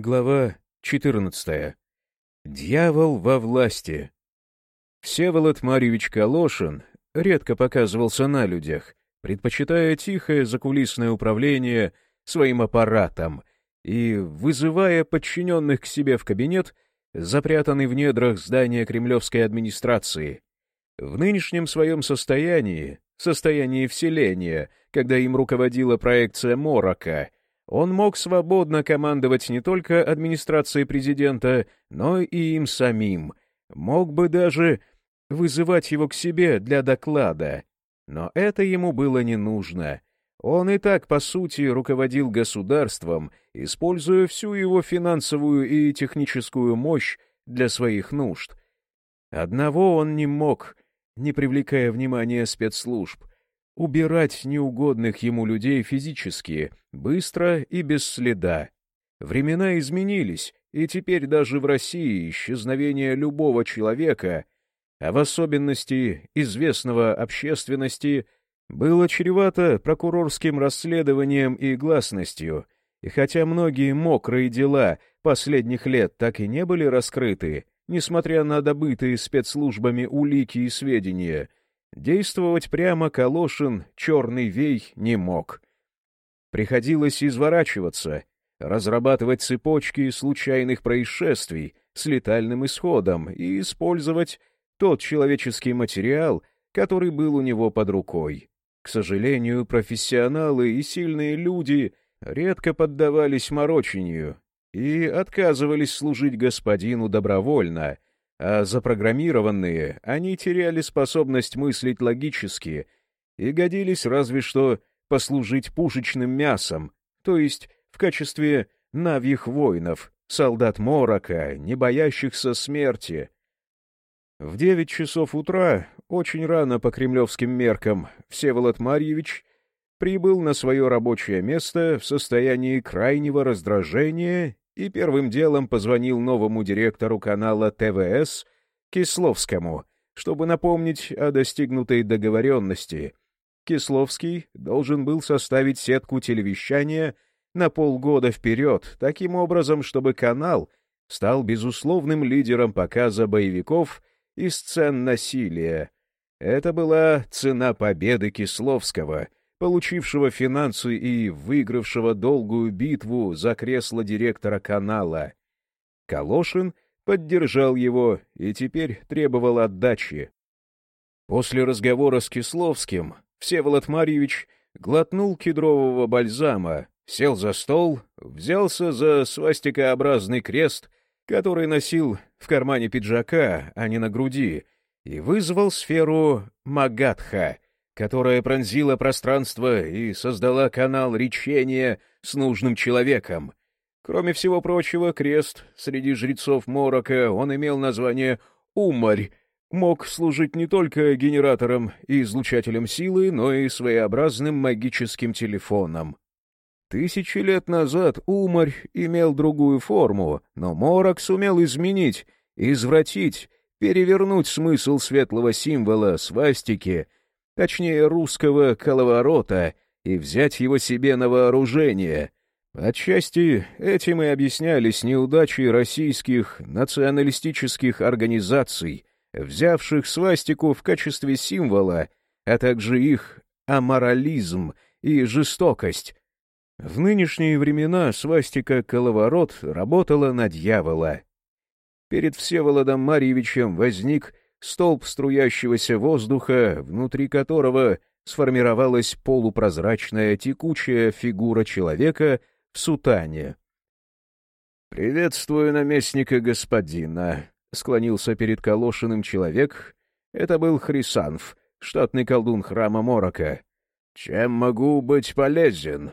Глава 14. Дьявол во власти. Всеволод Марьевич Калошин редко показывался на людях, предпочитая тихое закулисное управление своим аппаратом и вызывая подчиненных к себе в кабинет, запрятанный в недрах здания кремлевской администрации. В нынешнем своем состоянии, состоянии вселения, когда им руководила проекция Морока — он мог свободно командовать не только администрацией президента, но и им самим. Мог бы даже вызывать его к себе для доклада. Но это ему было не нужно. Он и так, по сути, руководил государством, используя всю его финансовую и техническую мощь для своих нужд. Одного он не мог, не привлекая внимания спецслужб — убирать неугодных ему людей физически, быстро и без следа. Времена изменились, и теперь даже в России исчезновение любого человека, а в особенности известного общественности, было чревато прокурорским расследованием и гласностью, и хотя многие мокрые дела последних лет так и не были раскрыты, несмотря на добытые спецслужбами улики и сведения, Действовать прямо Калошин, черный вей, не мог. Приходилось изворачиваться, разрабатывать цепочки случайных происшествий с летальным исходом и использовать тот человеческий материал, который был у него под рукой. К сожалению, профессионалы и сильные люди редко поддавались морочению и отказывались служить господину добровольно — а запрограммированные, они теряли способность мыслить логически и годились разве что послужить пушечным мясом, то есть в качестве навьих воинов, солдат Морока, не боящихся смерти. В девять часов утра, очень рано по кремлевским меркам, Всеволод Марьевич прибыл на свое рабочее место в состоянии крайнего раздражения и первым делом позвонил новому директору канала ТВС Кисловскому, чтобы напомнить о достигнутой договоренности. Кисловский должен был составить сетку телевещания на полгода вперед, таким образом, чтобы канал стал безусловным лидером показа боевиков и сцен насилия. Это была цена победы Кисловского — получившего финансы и выигравшего долгую битву за кресло директора канала. Калошин поддержал его и теперь требовал отдачи. После разговора с Кисловским Всеволод Марьевич глотнул кедрового бальзама, сел за стол, взялся за свастикообразный крест, который носил в кармане пиджака, а не на груди, и вызвал сферу Магадха — которая пронзила пространство и создала канал речения с нужным человеком. Кроме всего прочего, крест среди жрецов Морока, он имел название «Умарь», мог служить не только генератором и излучателем силы, но и своеобразным магическим телефоном. Тысячи лет назад Умарь имел другую форму, но Морок сумел изменить, извратить, перевернуть смысл светлого символа свастики — точнее русского коловорота, и взять его себе на вооружение. Отчасти этим и объяснялись неудачи российских националистических организаций, взявших свастику в качестве символа, а также их аморализм и жестокость. В нынешние времена свастика-коловорот работала на дьявола. Перед Всеволодом Марьевичем возник столб струящегося воздуха, внутри которого сформировалась полупрозрачная текучая фигура человека в сутане. «Приветствую наместника господина», — склонился перед Калошиным человек. Это был Хрисанф, штатный колдун храма Морока. «Чем могу быть полезен?»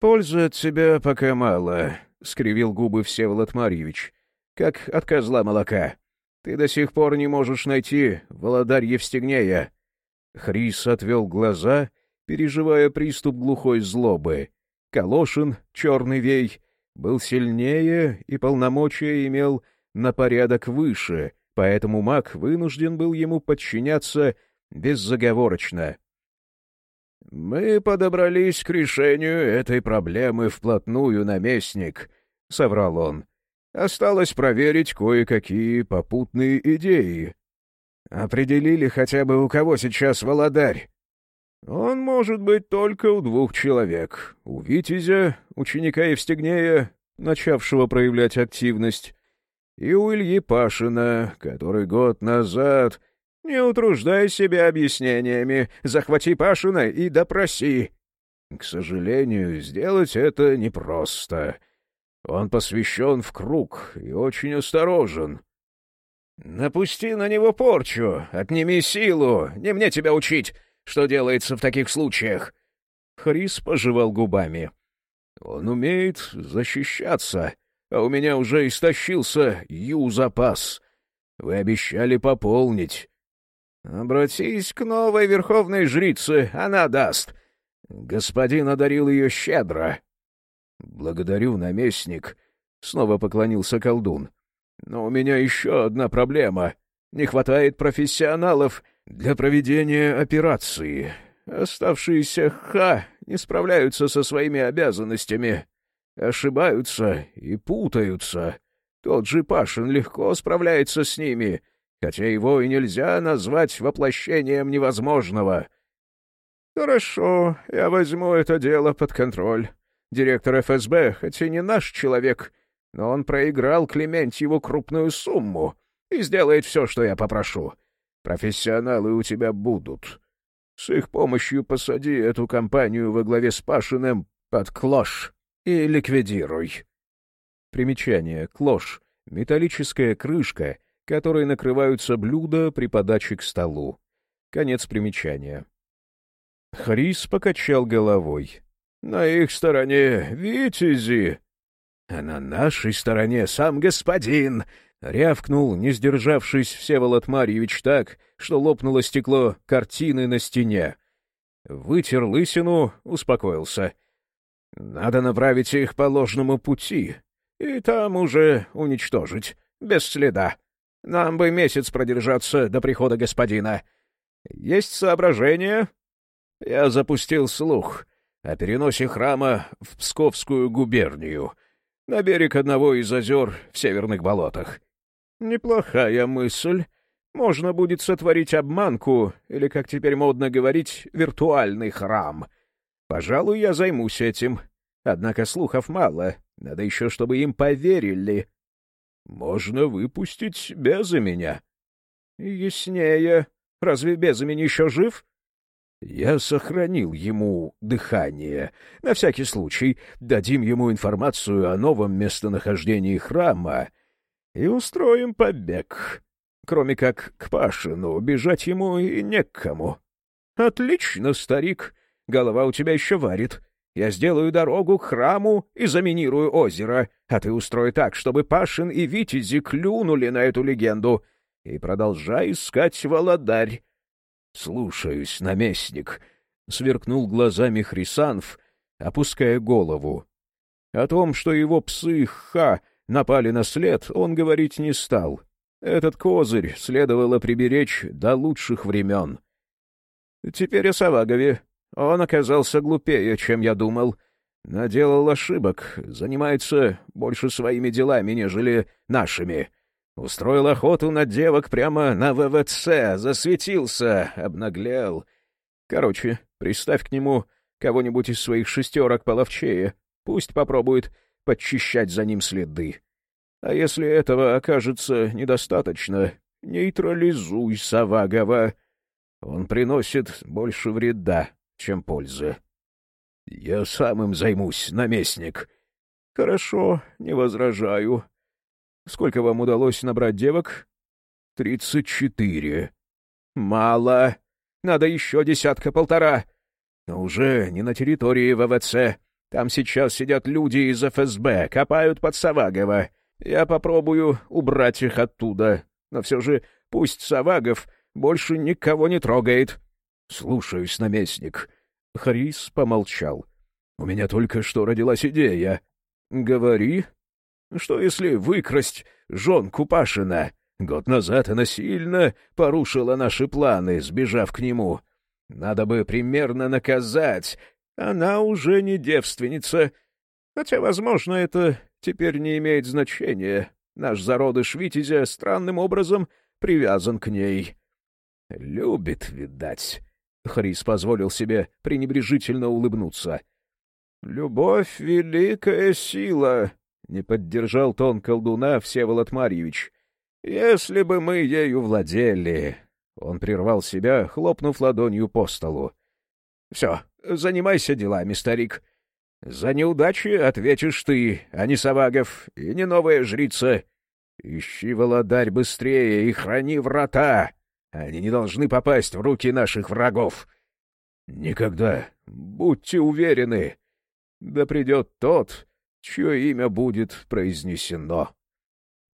«Пользы от себя пока мало», — скривил губы Всеволод Марьевич, — «как от козла молока. Ты до сих пор не можешь найти Володарь Евстигнея. Хрис отвел глаза, переживая приступ глухой злобы. Калошин, черный вей, был сильнее и полномочия имел на порядок выше, поэтому маг вынужден был ему подчиняться беззаговорочно. «Мы подобрались к решению этой проблемы вплотную, наместник», — соврал он. «Осталось проверить кое-какие попутные идеи». «Определили хотя бы, у кого сейчас володарь?» «Он может быть только у двух человек. У Витязя, ученика Евстигнея, начавшего проявлять активность, и у Ильи Пашина, который год назад... Не утруждай себя объяснениями, захвати Пашина и допроси. К сожалению, сделать это непросто. Он посвящен в круг и очень осторожен. «Напусти на него порчу, отними силу, не мне тебя учить, что делается в таких случаях!» Хрис пожевал губами. «Он умеет защищаться, а у меня уже истощился ю-запас. Вы обещали пополнить. Обратись к новой верховной жрице, она даст. Господин одарил ее щедро. Благодарю, наместник. Снова поклонился колдун. Но у меня еще одна проблема. Не хватает профессионалов для проведения операции. Оставшиеся ха не справляются со своими обязанностями ошибаются и путаются. Тот же Пашин легко справляется с ними, хотя его и нельзя назвать воплощением невозможного. Хорошо, я возьму это дело под контроль. Директор ФСБ, хоть и не наш человек, но он проиграл Клементьеву крупную сумму и сделает все, что я попрошу. Профессионалы у тебя будут. С их помощью посади эту компанию во главе с Пашиным под клош и ликвидируй. Примечание. Клош. Металлическая крышка, которой накрываются блюда при подаче к столу. Конец примечания. Хрис покачал головой. «На их стороне витязи!» «А на нашей стороне сам господин!» — рявкнул, не сдержавшись Всеволод Марьевич так, что лопнуло стекло картины на стене. Вытер лысину, успокоился. Надо направить их по ложному пути, и там уже уничтожить, без следа. Нам бы месяц продержаться до прихода господина. Есть соображения?» Я запустил слух о переносе храма в Псковскую губернию, на берег одного из озер в северных болотах. Неплохая мысль. Можно будет сотворить обманку, или, как теперь модно говорить, виртуальный храм — Пожалуй, я займусь этим. Однако слухов мало. Надо еще, чтобы им поверили. Можно выпустить Беза меня. Яснее. Разве Безамин еще жив? Я сохранил ему дыхание. На всякий случай дадим ему информацию о новом местонахождении храма и устроим побег. Кроме как к Пашину, бежать ему и не к кому. Отлично, старик. Голова у тебя еще варит. Я сделаю дорогу к храму и заминирую озеро, а ты устрой так, чтобы Пашин и Витязи клюнули на эту легенду. И продолжай искать володарь. — Слушаюсь, наместник, — сверкнул глазами Хрисанф, опуская голову. О том, что его псы Ха напали на след, он говорить не стал. Этот козырь следовало приберечь до лучших времен. — Теперь о Савагове, он оказался глупее, чем я думал. Наделал ошибок, занимается больше своими делами, нежели нашими. Устроил охоту на девок прямо на ВВЦ, засветился, обнаглел. Короче, приставь к нему кого-нибудь из своих шестерок половчее, пусть попробует подчищать за ним следы. А если этого окажется недостаточно, нейтрализуй Савагова. Он приносит больше вреда, чем пользы. — Я сам им займусь, наместник. — Хорошо, не возражаю. Сколько вам удалось набрать девок? — Тридцать четыре. — Мало. Надо еще десятка-полтора. Но уже не на территории ВВЦ. Там сейчас сидят люди из ФСБ, копают под Савагово. Я попробую убрать их оттуда. Но все же пусть Савагов больше никого не трогает. «Слушаюсь, наместник». Харис помолчал. «У меня только что родилась идея». «Говори». «Что если выкрасть жонку Пашина? Год назад она сильно порушила наши планы, сбежав к нему. Надо бы примерно наказать. Она уже не девственница. Хотя, возможно, это теперь не имеет значения. Наш зародыш Витязя странным образом привязан к ней. Любит, видать. Хрис позволил себе пренебрежительно улыбнуться. «Любовь — великая сила», — не поддержал тон колдуна Всеволод Марьевич. «Если бы мы ею владели...» Он прервал себя, хлопнув ладонью по столу. «Все, занимайся делами, старик. За неудачи ответишь ты, а не Савагов, и не новая жрица. Ищи, володарь, быстрее и храни врата. Они не должны попасть в руки наших врагов. Никогда, будьте уверены. Да придет тот, чье имя будет произнесено.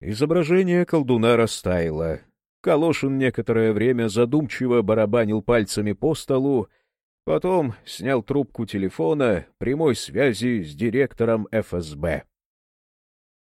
Изображение колдуна растаяло. Калошин некоторое время задумчиво барабанил пальцами по столу, потом снял трубку телефона прямой связи с директором ФСБ.